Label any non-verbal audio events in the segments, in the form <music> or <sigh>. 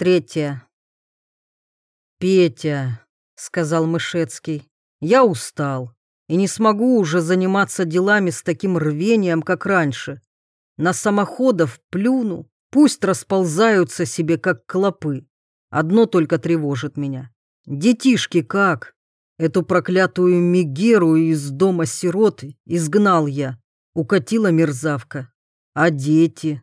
Третье. «Петя», — сказал Мышецкий, — «я устал и не смогу уже заниматься делами с таким рвением, как раньше. На самоходов плюну, пусть расползаются себе, как клопы. Одно только тревожит меня. Детишки как? Эту проклятую Мегеру из дома сирот изгнал я. Укатила мерзавка. А дети?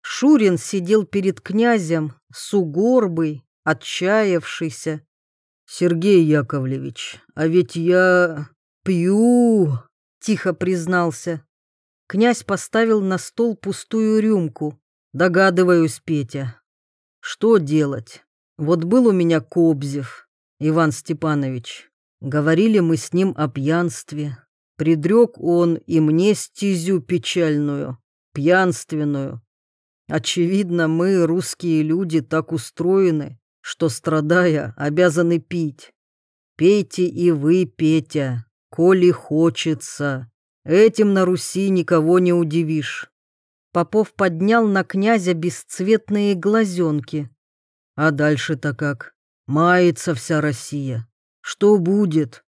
Шурин сидел перед князем, сугорбый, отчаявшийся. «Сергей Яковлевич, а ведь я пью», — тихо признался. Князь поставил на стол пустую рюмку. «Догадываюсь, Петя. Что делать? Вот был у меня Кобзев, Иван Степанович. Говорили мы с ним о пьянстве. Предрек он и мне стезю печальную, пьянственную. Очевидно, мы, русские люди, так устроены, что, страдая, обязаны пить. Пейте и вы, Петя, коли хочется. Этим на Руси никого не удивишь. Попов поднял на князя бесцветные глазенки. А дальше-то как? Мается вся Россия. Что будет?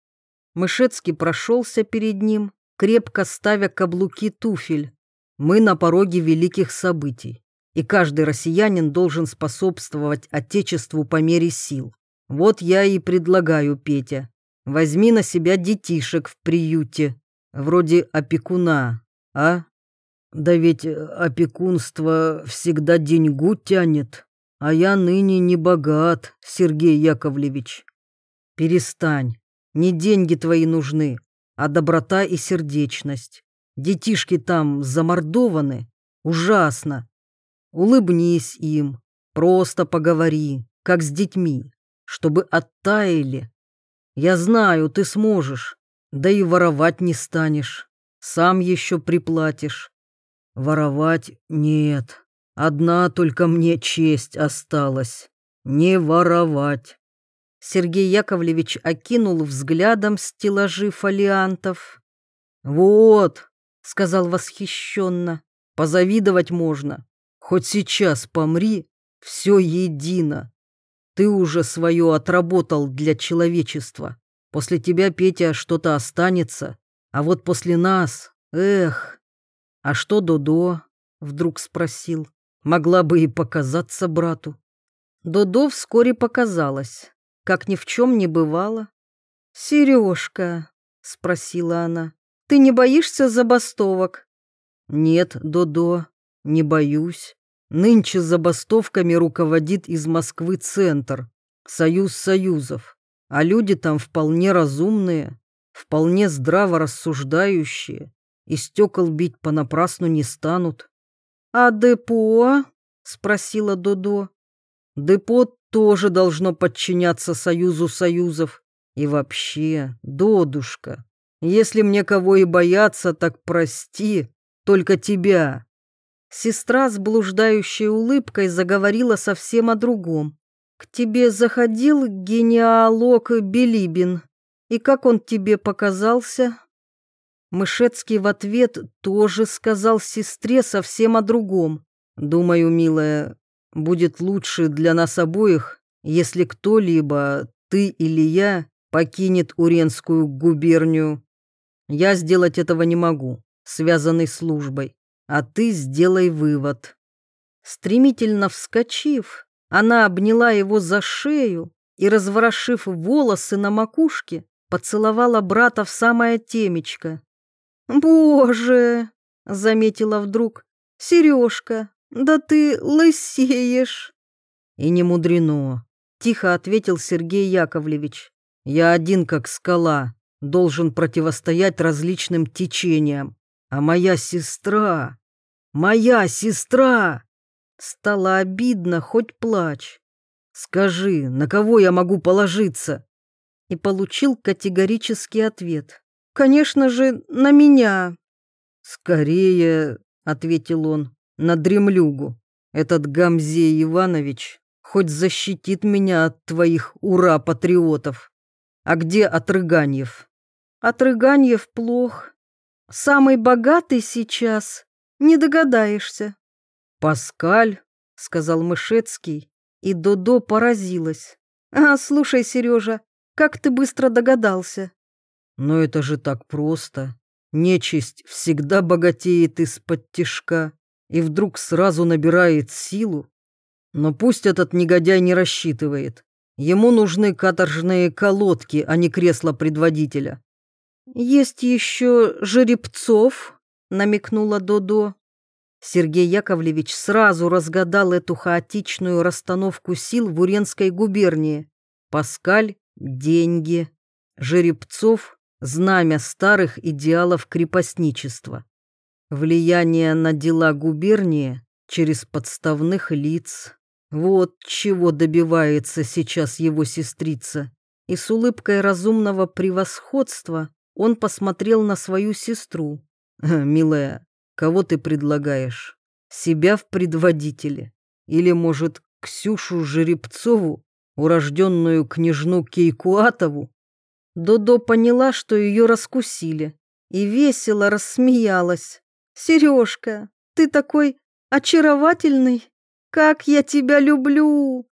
Мышецкий прошелся перед ним, крепко ставя каблуки туфель. Мы на пороге великих событий, и каждый россиянин должен способствовать Отечеству по мере сил. Вот я и предлагаю, Петя, возьми на себя детишек в приюте, вроде опекуна, а? Да ведь опекунство всегда деньгу тянет, а я ныне не богат, Сергей Яковлевич. Перестань, не деньги твои нужны, а доброта и сердечность. Детишки там замордованы. Ужасно. Улыбнись им, просто поговори, как с детьми, чтобы оттаяли. Я знаю, ты сможешь, да и воровать не станешь. Сам еще приплатишь. Воровать нет. Одна только мне честь осталась. Не воровать. Сергей Яковлевич окинул взглядом стеллажи фолиантов. «Вот», — сказал восхищенно, — «позавидовать можно. Хоть сейчас помри, все едино. Ты уже свое отработал для человечества. После тебя, Петя, что-то останется, а вот после нас, эх. А что Додо? Вдруг спросил. Могла бы и показаться брату. Додо вскоре показалась, как ни в чем не бывало. «Сережка», — спросила она, — «ты не боишься забастовок?» «Нет, Додо, не боюсь. Нынче забастовками руководит из Москвы Центр, Союз Союзов, а люди там вполне разумные, вполне здраво рассуждающие, и стекол бить понапрасну не станут. «А депо?» — спросила Додо. «Депо тоже должно подчиняться Союзу Союзов. И вообще, Додушка, если мне кого и бояться, так прости, только тебя». Сестра с блуждающей улыбкой заговорила совсем о другом. «К тебе заходил генеалог Белибин, и как он тебе показался?» Мышецкий в ответ тоже сказал сестре совсем о другом. «Думаю, милая, будет лучше для нас обоих, если кто-либо, ты или я, покинет Уренскую губернию. Я сделать этого не могу, связанный службой, а ты сделай вывод». Стремительно вскочив, она обняла его за шею и, разворошив волосы на макушке, поцеловала брата в самое темечко. «Боже!» — заметила вдруг. «Сережка, да ты лысеешь!» «И не мудрено», — тихо ответил Сергей Яковлевич. «Я один, как скала, должен противостоять различным течениям. А моя сестра... Моя сестра!» Стало обидно, хоть плачь. «Скажи, на кого я могу положиться?» И получил категорический ответ. Конечно же, на меня. Скорее, ответил он, на дремлюгу. Этот Гамзей Иванович хоть защитит меня от твоих ура-патриотов. А где Отрыганьев? Отрыганьев плох. Самый богатый сейчас. Не догадаешься. Паскаль, сказал Мышецкий, И Додо поразилась. «А, слушай, Сережа, как ты быстро догадался?» «Но это же так просто. Нечисть всегда богатеет из-под тишка и вдруг сразу набирает силу. Но пусть этот негодяй не рассчитывает. Ему нужны каторжные колодки, а не кресло предводителя. «Есть еще жеребцов», — намекнула Додо. Сергей Яковлевич сразу разгадал эту хаотичную расстановку сил в Уренской губернии. Паскаль — деньги, жеребцов — знамя старых идеалов крепостничества. Влияние на дела губернии через подставных лиц. Вот чего добивается сейчас его сестрица. И с улыбкой разумного превосходства он посмотрел на свою сестру. «Милая, кого ты предлагаешь? Себя в предводителе? Или, может, Ксюшу Жеребцову, урожденную княжну Кейкуатову?» Додо поняла, что ее раскусили, и весело рассмеялась. «Сережка, ты такой очаровательный! Как я тебя люблю!»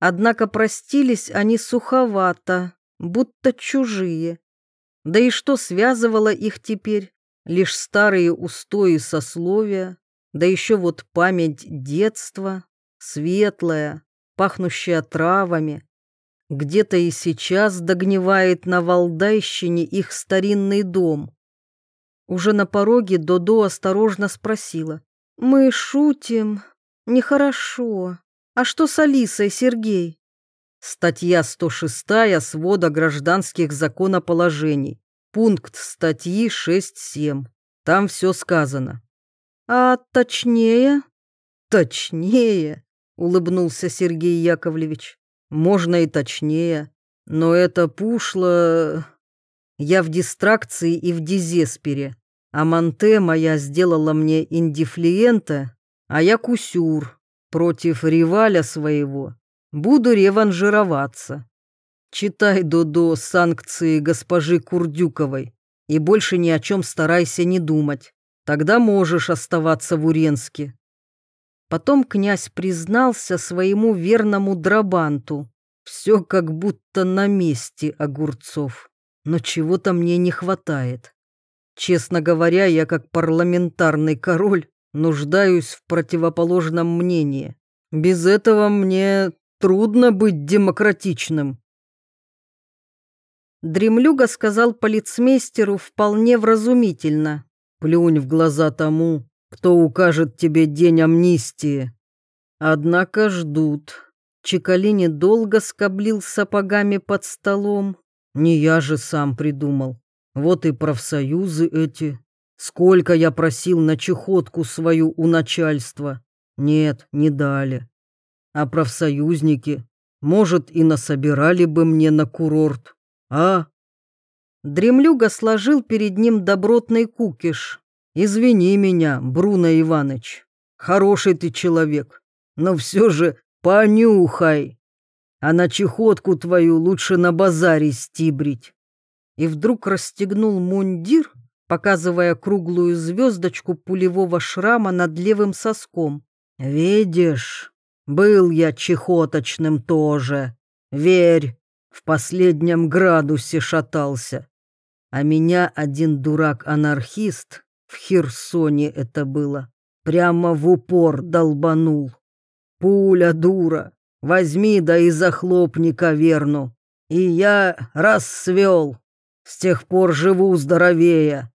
Однако простились они суховато, будто чужие. Да и что связывало их теперь? Лишь старые устои сословия, да еще вот память детства, светлая, пахнущая травами. Где-то и сейчас догнивает на Валдайщине их старинный дом. Уже на пороге Додо осторожно спросила. «Мы шутим. Нехорошо. А что с Алисой, Сергей?» Статья 106 свода гражданских законоположений. Пункт статьи 6.7. Там все сказано. А точнее? Точнее, улыбнулся Сергей Яковлевич. Можно и точнее, но это пушло... Я в дистракции и в дизеспере, а Монте моя сделала мне индифлиента, а я кусюр против риваля своего Буду реванжироваться. Читай, Додо, санкции госпожи Курдюковой и больше ни о чем старайся не думать. Тогда можешь оставаться в Уренске. Потом князь признался своему верному Драбанту. Все как будто на месте огурцов. Но чего-то мне не хватает. Честно говоря, я как парламентарный король нуждаюсь в противоположном мнении. Без этого мне Трудно быть демократичным. Дремлюга сказал полицмейстеру вполне вразумительно. Плюнь в глаза тому, кто укажет тебе день амнистии. Однако ждут. Чекалини долго скоблил сапогами под столом. Не я же сам придумал. Вот и профсоюзы эти. Сколько я просил на чехотку свою у начальства. Нет, не дали. А профсоюзники, может, и насобирали бы мне на курорт, а? Дремлюга сложил перед ним добротный кукиш. «Извини меня, Бруно Иваныч, хороший ты человек, но все же понюхай, а на чехотку твою лучше на базаре стибрить». И вдруг расстегнул мундир, показывая круглую звездочку пулевого шрама над левым соском. «Видишь, был я чехоточным тоже. Верь, в последнем градусе шатался. А меня один дурак-анархист, в Херсоне это было, прямо в упор долбанул. Пуля дура, возьми да и захлопни каверну. И я рассвел. С тех пор живу здоровее.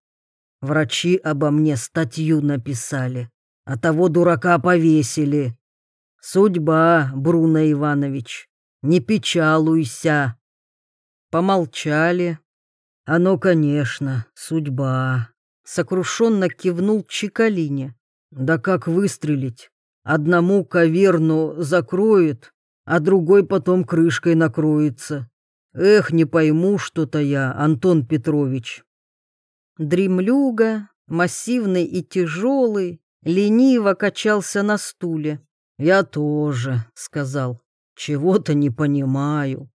Врачи обо мне статью написали, а того дурака повесили. Судьба, Бруно Иванович, не печалуйся. Помолчали. Оно, конечно, судьба. Сокрушенно кивнул Чикалине. Да как выстрелить? Одному каверну закроет, а другой потом крышкой накроется. Эх, не пойму что-то я, Антон Петрович. Дремлюга, массивный и тяжелый, лениво качался на стуле. «Я тоже», — сказал, — «чего-то не понимаю.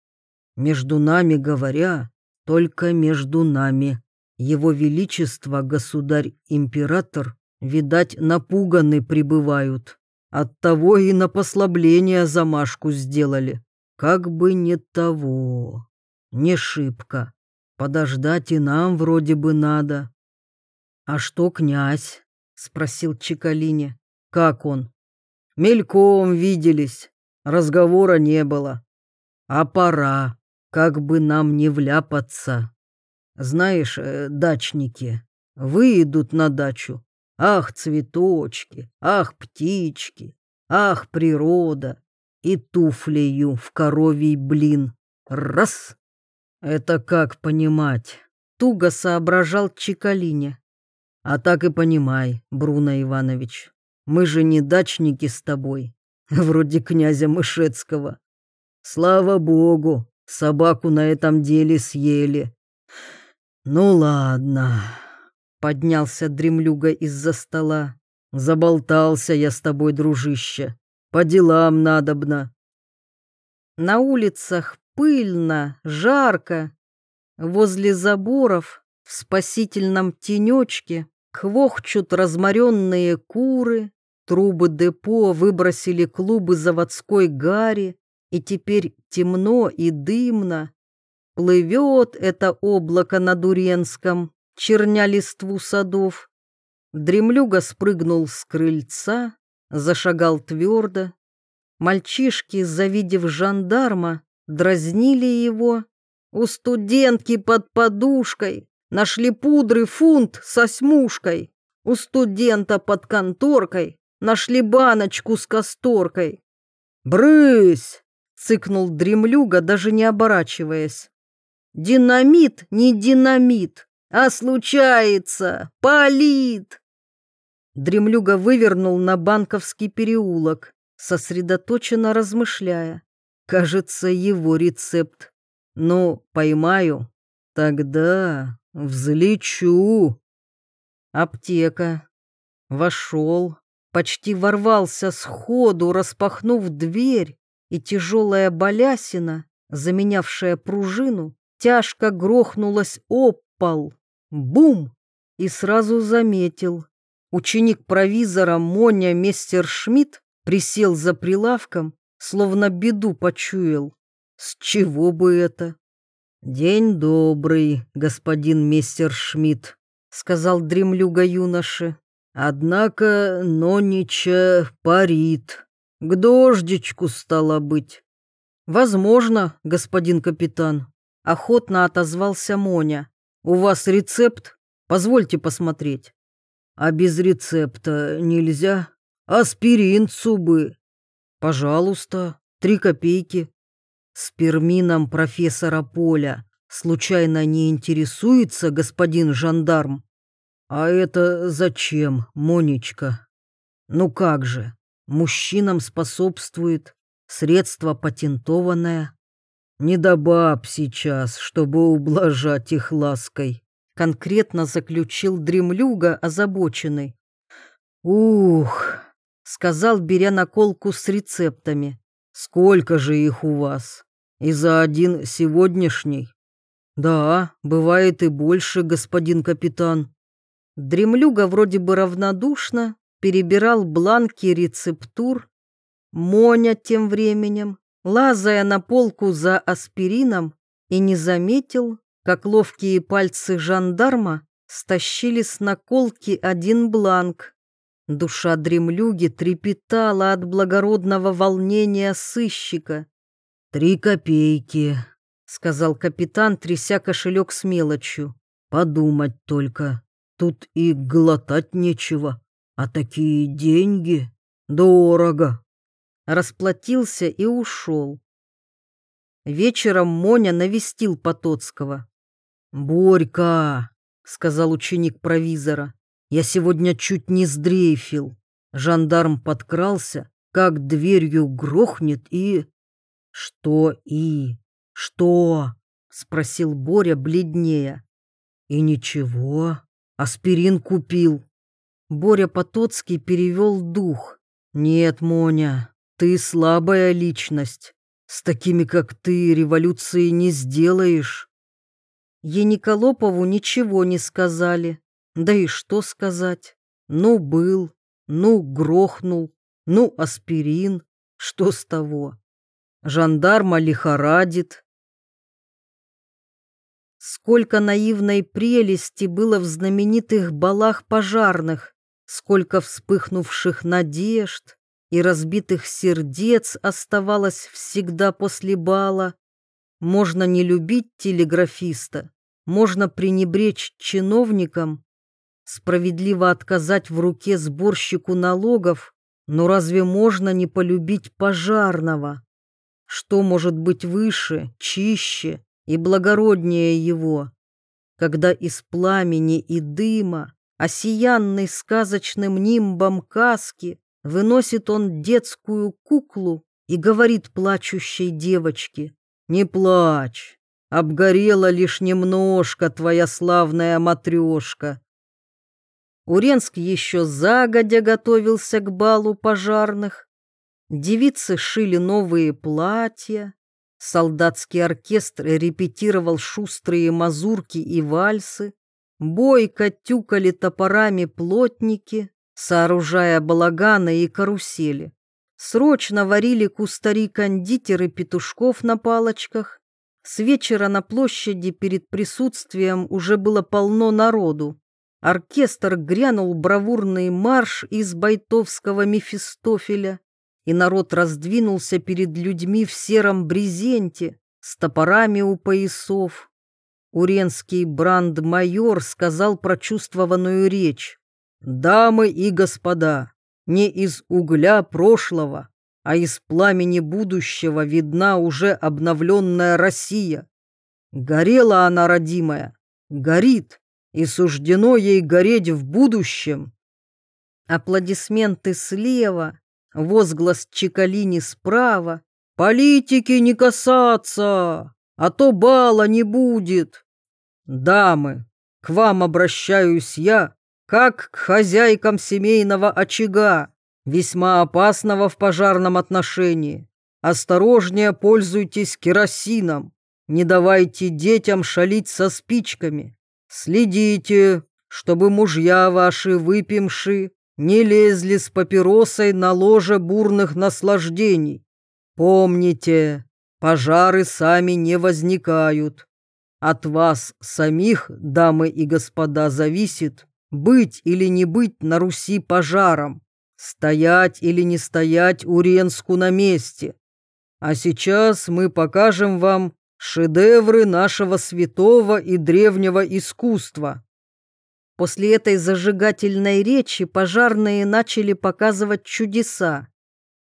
Между нами говоря, только между нами. Его Величество, государь-император, видать, напуганы пребывают. Оттого и на послабление замашку сделали. Как бы не того. Не шибко. Подождать и нам вроде бы надо. А что князь? Спросил Чекалине. Как он? Мельком виделись. Разговора не было. А пора. Как бы нам не вляпаться. Знаешь, э, дачники, выйдут на дачу. Ах, цветочки, ах, птички, ах, природа. И туфлею в коровий блин. Раз. Это как понимать? Туго соображал Чекалине. А так и понимай, Бруно Иванович. Мы же не дачники с тобой, <laughs> вроде князя Мышецкого. Слава богу, собаку на этом деле съели. Ну ладно. Поднялся дремлюга из-за стола. Заболтался я с тобой, дружище. По делам надобно. На улицах пыльно, жарко. Возле заборов, в спасительном тенечке, квохчут разморенные куры, трубы депо выбросили клубы заводской гари, и теперь темно и дымно. Плывет это облако над Уренском, черня листву садов. Дремлюга спрыгнул с крыльца, зашагал твердо. Мальчишки, завидев жандарма, дразнили его. У студентки под подушкой нашли пудры фунт со смушкой. У студента под конторкой нашли баночку с касторкой. «Брысь!» — цыкнул дремлюга, даже не оборачиваясь. «Динамит не динамит, а случается, палит!» Дремлюга вывернул на Банковский переулок, сосредоточенно размышляя. Кажется, его рецепт. Ну, поймаю, тогда взлечу. Аптека. Вошел, почти ворвался сходу, распахнув дверь, и тяжелая балясина, заменявшая пружину, тяжко грохнулась об пол. Бум! И сразу заметил, Ученик провизора Моня Мистер Шмидт присел за прилавком, словно беду почуял. С чего бы это? «День добрый, господин мистер Шмидт», — сказал дремлюга юноше. «Однако Нонича парит. К дождичку стало быть». «Возможно, господин капитан», — охотно отозвался Моня. «У вас рецепт? Позвольте посмотреть». А без рецепта нельзя? Аспирин цубы. Пожалуйста, три копейки. Спермином профессора Поля случайно не интересуется господин жандарм? А это зачем, Монечка? Ну как же, мужчинам способствует средство патентованное. Не до баб сейчас, чтобы ублажать их лаской конкретно заключил дремлюга озабоченный. «Ух!» — сказал, беря наколку с рецептами. «Сколько же их у вас? И за один сегодняшний?» «Да, бывает и больше, господин капитан». Дремлюга вроде бы равнодушно перебирал бланки рецептур. Моня тем временем, лазая на полку за аспирином, и не заметил, как ловкие пальцы жандарма стащили с наколки один бланк. Душа дремлюги трепетала от благородного волнения сыщика. «Три копейки», — сказал капитан, тряся кошелек с мелочью. «Подумать только, тут и глотать нечего, а такие деньги дорого». Расплатился и ушел. Вечером Моня навестил Потоцкого. «Борька», — сказал ученик провизора, — «я сегодня чуть не сдрейфил. Жандарм подкрался, как дверью грохнет и...» «Что и? Что?» — спросил Боря бледнее. «И ничего, аспирин купил». Боря Потоцкий перевел дух. «Нет, Моня, ты слабая личность. С такими, как ты, революции не сделаешь». Ениколопову ничего не сказали. Да и что сказать? Ну, был, ну, грохнул. Ну, аспирин, что с того? Жандарма лихорадит. Сколько наивной прелести было в знаменитых балах пожарных, сколько вспыхнувших надежд и разбитых сердец оставалось всегда после бала. Можно не любить телеграфиста, можно пренебречь чиновникам, справедливо отказать в руке сборщику налогов, но разве можно не полюбить пожарного? Что может быть выше, чище и благороднее его, когда из пламени и дыма, осиянный сказочным нимбом каски, выносит он детскую куклу и говорит плачущей девочке, «Не плачь, обгорела лишь немножко твоя славная матрешка». Уренск еще загодя готовился к балу пожарных. Девицы шили новые платья, солдатский оркестр репетировал шустрые мазурки и вальсы, бойко тюкали топорами плотники, сооружая балаганы и карусели. Срочно варили кустари-кондитеры петушков на палочках. С вечера на площади перед присутствием уже было полно народу. Оркестр грянул бравурный марш из бойтовского Мефистофеля, и народ раздвинулся перед людьми в сером брезенте с топорами у поясов. Уренский бранд-майор сказал прочувствованную речь. «Дамы и господа, не из угля прошлого, а из пламени будущего видна уже обновленная Россия. Горела она, родимая, горит, и суждено ей гореть в будущем. Аплодисменты слева, возглас Чекалини справа. «Политики не касаться, а то бала не будет!» «Дамы, к вам обращаюсь я, как к хозяйкам семейного очага, весьма опасного в пожарном отношении. Осторожнее пользуйтесь керосином, не давайте детям шалить со спичками, Следите, чтобы мужья ваши выпивши не лезли с папиросой на ложе бурных наслаждений. Помните, пожары сами не возникают. От вас самих, дамы и господа, зависит, быть или не быть на Руси пожаром, стоять или не стоять Уренску на месте. А сейчас мы покажем вам Шедевры нашего святого и древнего искусства. После этой зажигательной речи пожарные начали показывать чудеса.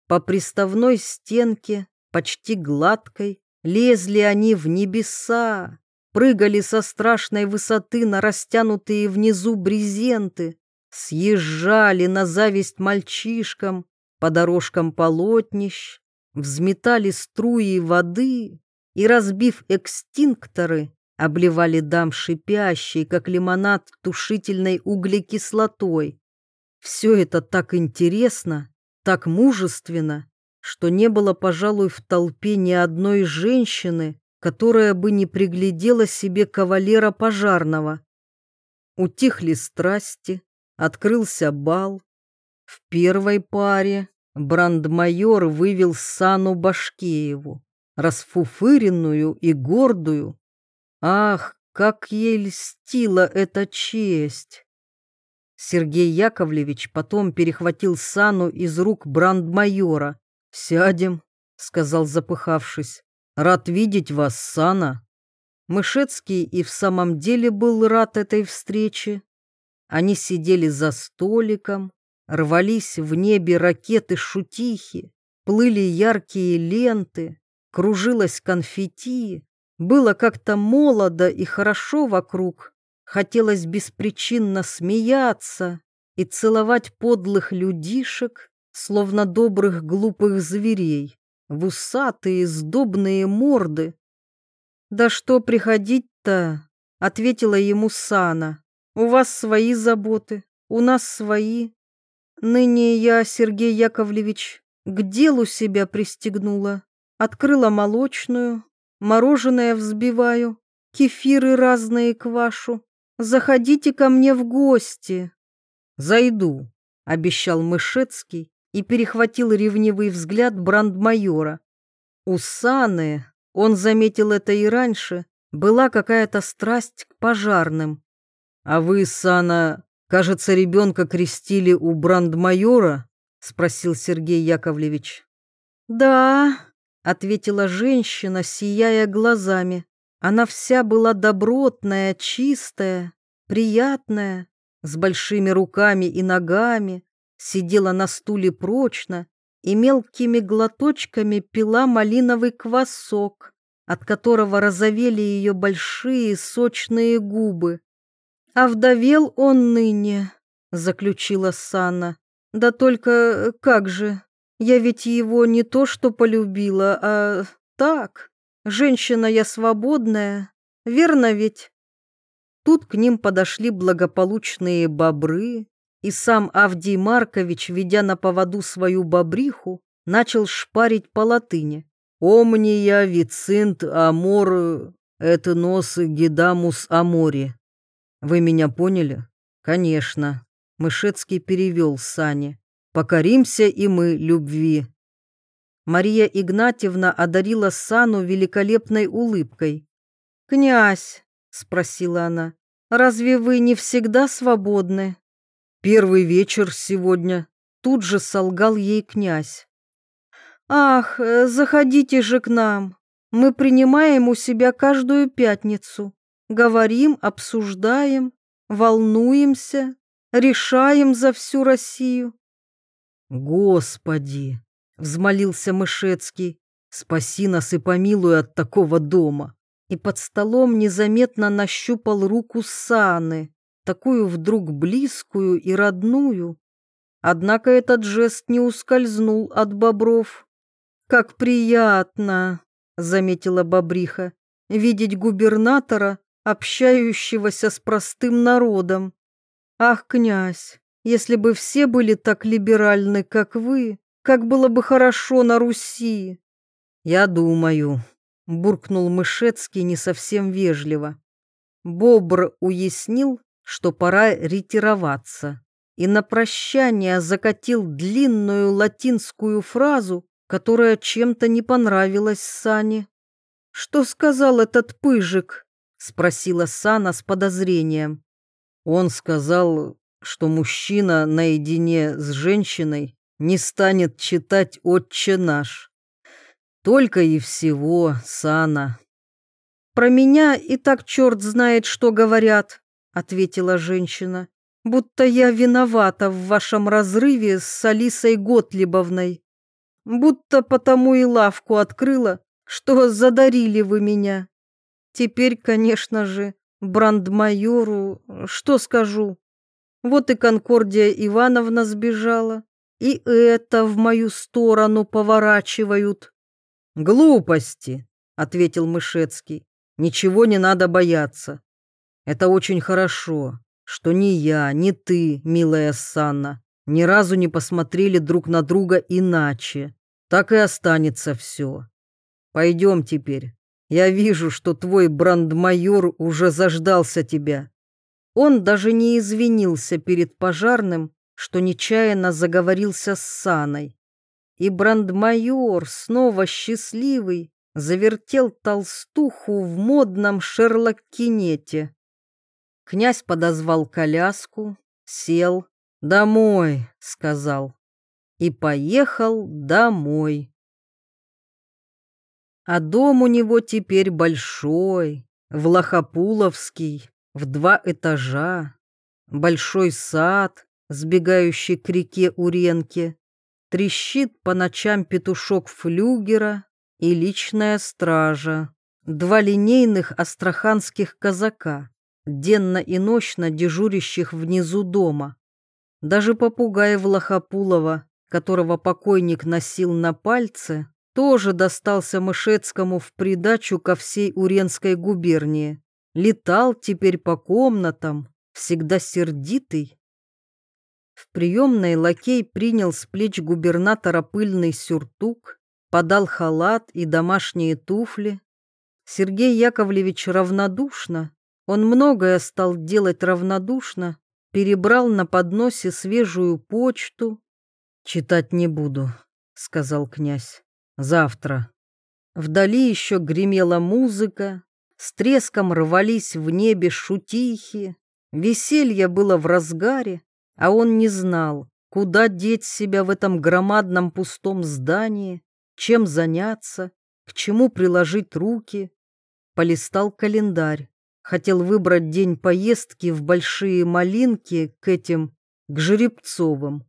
По приставной стенке, почти гладкой, лезли они в небеса, прыгали со страшной высоты на растянутые внизу брезенты, съезжали на зависть мальчишкам по дорожкам полотнищ, взметали струи воды, и, разбив экстинкторы, обливали дам шипящей, как лимонад, тушительной углекислотой. Все это так интересно, так мужественно, что не было, пожалуй, в толпе ни одной женщины, которая бы не приглядела себе кавалера пожарного. Утихли страсти, открылся бал. В первой паре брандмайор вывел Сану Башкееву расфуфыренную и гордую. Ах, как ей льстила эта честь! Сергей Яковлевич потом перехватил Сану из рук брандмайора. «Сядем», — сказал запыхавшись. «Рад видеть вас, Сана». Мышецкий и в самом деле был рад этой встрече. Они сидели за столиком, рвались в небе ракеты-шутихи, плыли яркие ленты, кружилось конфетти, было как-то молодо и хорошо вокруг, хотелось беспричинно смеяться и целовать подлых людишек, словно добрых глупых зверей, в усатые сдобные морды. «Да что приходить-то?» — ответила ему Сана. «У вас свои заботы, у нас свои. Ныне я, Сергей Яковлевич, к делу себя пристегнула. Открыла молочную, мороженое взбиваю, кефиры разные квашу. Заходите ко мне в гости. Зайду, обещал Мышецкий и перехватил ревнивый взгляд брандмайора. У Саны, он заметил это и раньше, была какая-то страсть к пожарным. «А вы, Сана, кажется, ребенка крестили у брандмайора?» — спросил Сергей Яковлевич. «Да», — ответила женщина, сияя глазами. Она вся была добротная, чистая, приятная, с большими руками и ногами, сидела на стуле прочно и мелкими глоточками пила малиновый квасок, от которого розовели ее большие сочные губы. «А вдовел он ныне», — заключила Сана. «Да только как же, я ведь его не то что полюбила, а так, женщина я свободная, верно ведь?» Тут к ним подошли благополучные бобры, и сам Авдий Маркович, ведя на поводу свою бобриху, начал шпарить по латыни. «Омния вицинт амор, это нос гидамус амори». Вы меня поняли? Конечно. Мышецкий перевел Сане. Покоримся и мы любви. Мария Игнатьевна одарила Сану великолепной улыбкой. «Князь», — спросила она, — «разве вы не всегда свободны?» Первый вечер сегодня. Тут же солгал ей князь. Ах, заходите же к нам. Мы принимаем у себя каждую пятницу. Говорим, обсуждаем, волнуемся, решаем за всю Россию. Господи, взмолился Мышецкий, спаси нас и помилуй от такого дома. И под столом незаметно нащупал руку Саны такую вдруг близкую и родную. Однако этот жест не ускользнул от бобров. «Как приятно!» — заметила бобриха — видеть губернатора, общающегося с простым народом. «Ах, князь, если бы все были так либеральны, как вы, как было бы хорошо на Руси!» «Я думаю», — буркнул Мышецкий не совсем вежливо. Бобр уяснил, что пора ретироваться, и на прощание закатил длинную латинскую фразу, которая чем-то не понравилась Сане. «Что сказал этот пыжик?» — спросила Сана с подозрением. Он сказал, что мужчина наедине с женщиной не станет читать «Отче наш». Только и всего, Сана. Про меня и так черт знает, что говорят, — ответила женщина, — «будто я виновата в вашем разрыве с Алисой Готлибовной. Будто потому и лавку открыла, что задарили вы меня. Теперь, конечно же, брандмайору, что скажу? Вот и Конкордия Ивановна сбежала, и это в мою сторону поворачивают». «Глупости», — ответил Мышецкий, — «ничего не надо бояться. Это очень хорошо, что ни я, ни ты, милая Санна, ни разу не посмотрели друг на друга иначе. Так и останется все. Пойдем теперь. Я вижу, что твой брандмайор уже заждался тебя. Он даже не извинился перед пожарным, что нечаянно заговорился с Саной. И брандмайор, снова счастливый, завертел толстуху в модном шерлоккинете. Князь подозвал коляску, сел. «Домой», — сказал, и поехал домой. А дом у него теперь большой, Влахопуловский, в два этажа, большой сад, сбегающий к реке Уренке, трещит по ночам петушок флюгера и личная стража, два линейных астраханских казака, денно и нощно дежурящих внизу дома. Даже попугай Влахопулова, которого покойник носил на пальце, тоже достался Мышецкому в придачу ко всей Уренской губернии. Летал теперь по комнатам, всегда сердитый. В приемной лакей принял с плеч губернатора пыльный сюртук, подал халат и домашние туфли. Сергей Яковлевич равнодушно, он многое стал делать равнодушно, перебрал на подносе свежую почту. «Читать не буду», — сказал князь. «Завтра». Вдали еще гремела музыка, с треском рвались в небе шутихи, веселье было в разгаре, а он не знал, куда деть себя в этом громадном пустом здании, чем заняться, к чему приложить руки. Полистал календарь, хотел выбрать день поездки в Большие Малинки к этим, к Жеребцовым.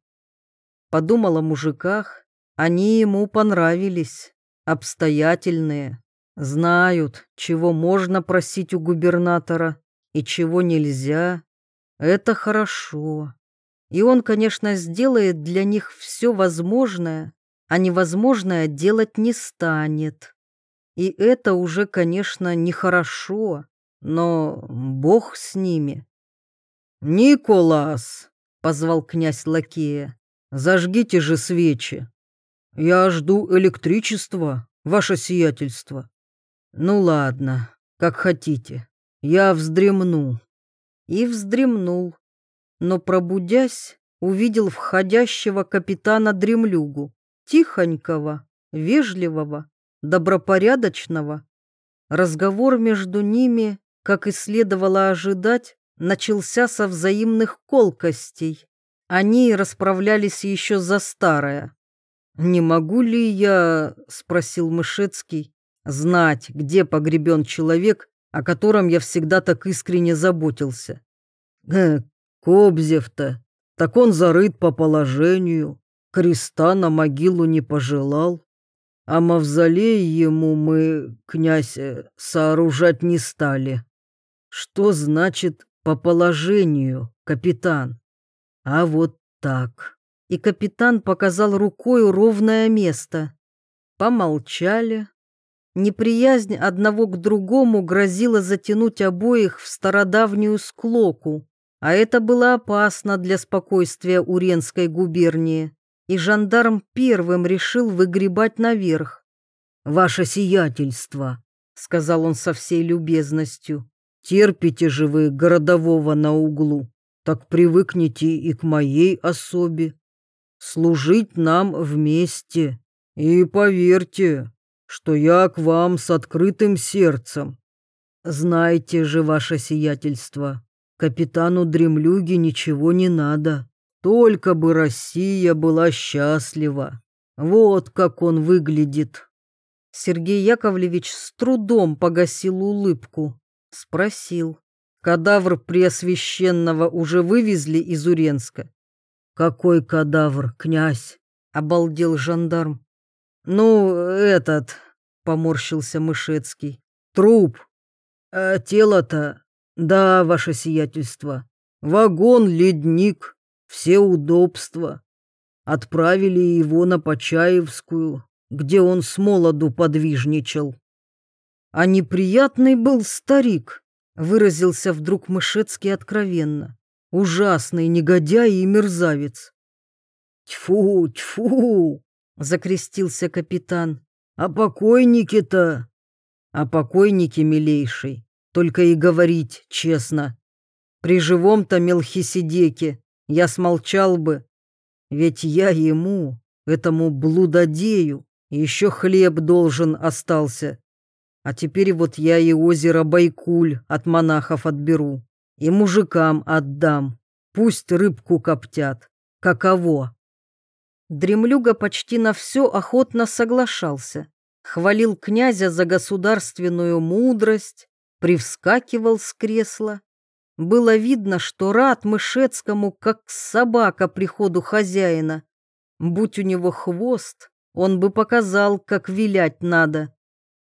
Подумал о мужиках, они ему понравились, обстоятельные, знают, чего можно просить у губернатора и чего нельзя. Это хорошо. И он, конечно, сделает для них все возможное, а невозможное делать не станет. И это уже, конечно, нехорошо, но Бог с ними. «Николас!» — позвал князь Лакея. Зажгите же свечи. Я жду электричества, ваше сиятельство. Ну ладно, как хотите. Я вздремну. И вздремнул. Но пробудясь, увидел входящего капитана Дремлюгу, тихонького, вежливого, добропорядочного. Разговор между ними, как и следовало ожидать, начался со взаимных колкостей. Они расправлялись еще за старое. «Не могу ли я, — спросил Мышецкий, — знать, где погребен человек, о котором я всегда так искренне заботился?» «Э, Кобзев-то, так он зарыт по положению, креста на могилу не пожелал, а мавзолей ему мы, князь, э, сооружать не стали. Что значит по положению, капитан?» А вот так. И капитан показал рукой ровное место. Помолчали. Неприязнь одного к другому грозила затянуть обоих в стародавнюю склоку, а это было опасно для спокойствия Уренской губернии, и жандарм первым решил выгребать наверх. «Ваше сиятельство», — сказал он со всей любезностью, — «терпите же вы городового на углу так привыкните и к моей особе. Служить нам вместе. И поверьте, что я к вам с открытым сердцем. Знайте же, ваше сиятельство, капитану Дремлюге ничего не надо. Только бы Россия была счастлива. Вот как он выглядит. Сергей Яковлевич с трудом погасил улыбку. Спросил. Кадавр Преосвященного уже вывезли из Уренска. «Какой кадавр, князь?» — обалдел жандарм. «Ну, этот...» — поморщился Мышецкий. «Труп. А тело-то... Да, ваше сиятельство. Вагон, ледник, все удобства. Отправили его на Почаевскую, где он с молоду подвижничал. А неприятный был старик, Выразился вдруг Мышецкий откровенно. Ужасный негодяй и мерзавец. «Тьфу, тьфу!» — закрестился капитан. «А покойники-то?» «А покойники, милейший, только и говорить честно. При живом-то Мелхиседеке я смолчал бы, ведь я ему, этому блудодею, еще хлеб должен остался. А теперь вот я и озеро Байкуль от монахов отберу, и мужикам отдам. Пусть рыбку коптят. Каково? Дремлюга почти на все охотно соглашался. Хвалил князя за государственную мудрость, привскакивал с кресла. Было видно, что рад Мышецкому, как собака приходу хозяина. Будь у него хвост, он бы показал, как вилять надо.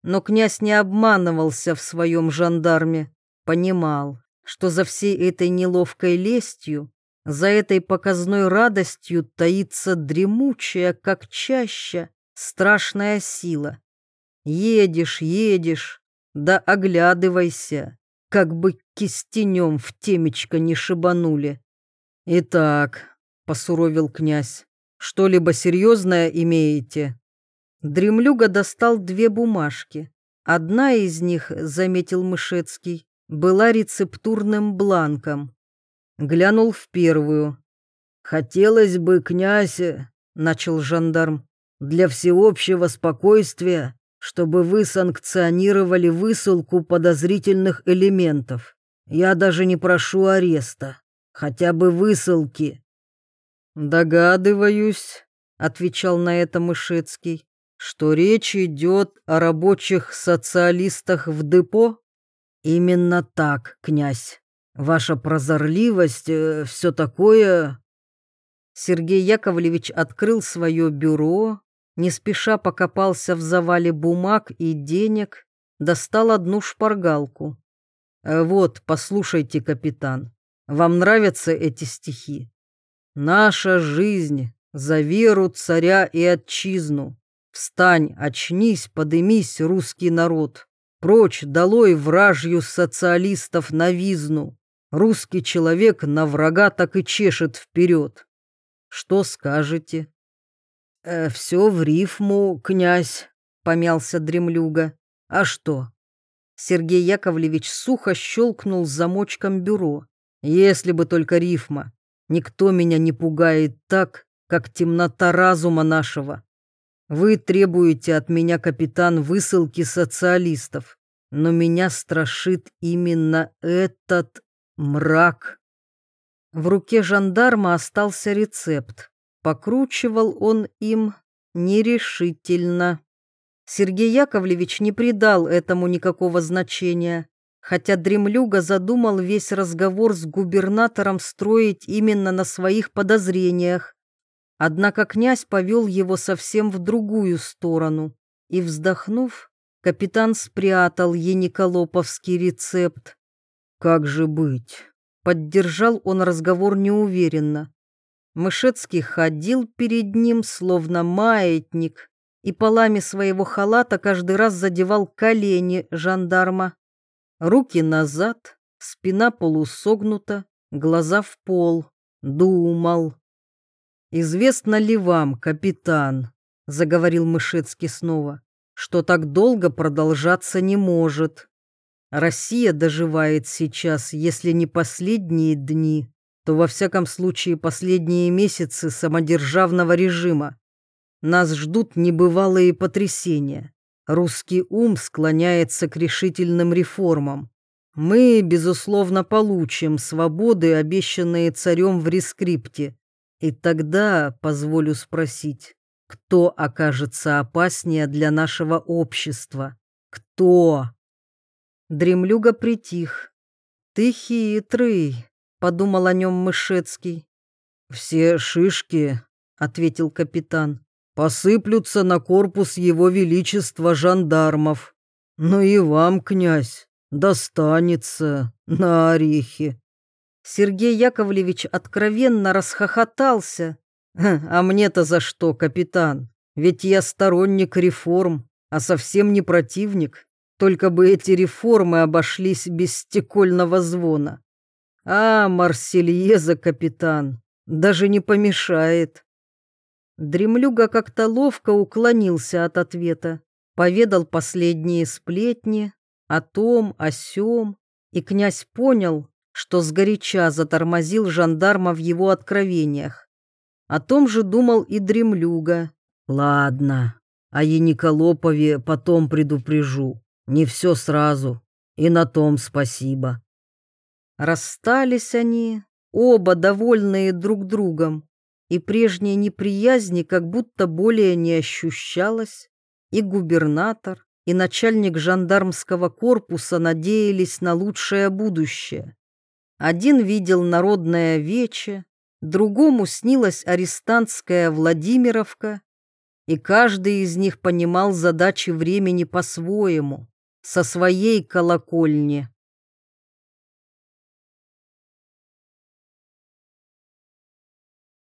Но князь не обманывался в своем жандарме, понимал, что за всей этой неловкой лестью, за этой показной радостью таится дремучая, как чаща, страшная сила. Едешь, едешь, да оглядывайся, как бы кистенем в темечко не шибанули. «Итак», — посуровил князь, — «что-либо серьезное имеете?» Дремлюга достал две бумажки. Одна из них, заметил Мышецкий, была рецептурным бланком. Глянул в первую. «Хотелось бы, князь, начал жандарм, для всеобщего спокойствия, чтобы вы санкционировали высылку подозрительных элементов. Я даже не прошу ареста, хотя бы высылки. Догадываюсь, отвечал на это Мышецкий, что речь идет о рабочих социалистах в депо. Именно так, князь. Ваша прозорливость, э, все такое. Сергей Яковлевич открыл свое бюро, не спеша покопался в завале бумаг и денег, достал одну шпаргалку. «Э, «Вот, послушайте, капитан, вам нравятся эти стихи? Наша жизнь за веру царя и отчизну. Встань, очнись, подымись, русский народ. Прочь, долой вражью социалистов на визну. Русский человек на врага так и чешет вперед. Что скажете?» «Э, «Все в рифму, князь», — помялся дремлюга. «А что?» Сергей Яковлевич сухо щелкнул замочком бюро. «Если бы только рифма. Никто меня не пугает так, как темнота разума нашего. Вы требуете от меня, капитан, высылки социалистов, но меня страшит именно этот мрак». В руке жандарма остался рецепт. Покручивал он им нерешительно. Сергей Яковлевич не придал этому никакого значения, хотя Дремлюга задумал весь разговор с губернатором строить именно на своих подозрениях. Однако князь повел его совсем в другую сторону, и, вздохнув, капитан спрятал ениколоповский рецепт. «Как же быть?» — поддержал он разговор неуверенно. Мышецкий ходил перед ним, словно маятник, и полами своего халата каждый раз задевал колени жандарма. Руки назад, спина полусогнута, глаза в пол. Думал. «Известно ли вам, капитан, — заговорил Мышецкий снова, — что так долго продолжаться не может. Россия доживает сейчас, если не последние дни, то во всяком случае последние месяцы самодержавного режима. Нас ждут небывалые потрясения. Русский ум склоняется к решительным реформам. Мы, безусловно, получим свободы, обещанные царем в рескрипте. И тогда, позволю спросить, кто окажется опаснее для нашего общества? Кто? Дремлюга притих. Ты хитрый, — подумал о нем Мышецкий. «Все шишки», — ответил капитан, — «посыплются на корпус его величества жандармов. Ну и вам, князь, достанется на орехи». Сергей Яковлевич откровенно расхохотался. «А мне-то за что, капитан? Ведь я сторонник реформ, а совсем не противник. Только бы эти реформы обошлись без стекольного звона. А, Марсельеза, капитан, даже не помешает. Дремлюга как-то ловко уклонился от ответа, поведал последние сплетни о том, о сём, и князь понял, что сгоряча затормозил жандарма в его откровениях. О том же думал и дремлюга. «Ладно, о Яниколопове потом предупрежу. Не все сразу. И на том спасибо». Расстались они, оба довольные друг другом, и прежней неприязни как будто более не ощущалось, и губернатор, и начальник жандармского корпуса надеялись на лучшее будущее. Один видел народное вече, другому снилась арестантская Владимировка, и каждый из них понимал задачи времени по-своему, со своей колокольни.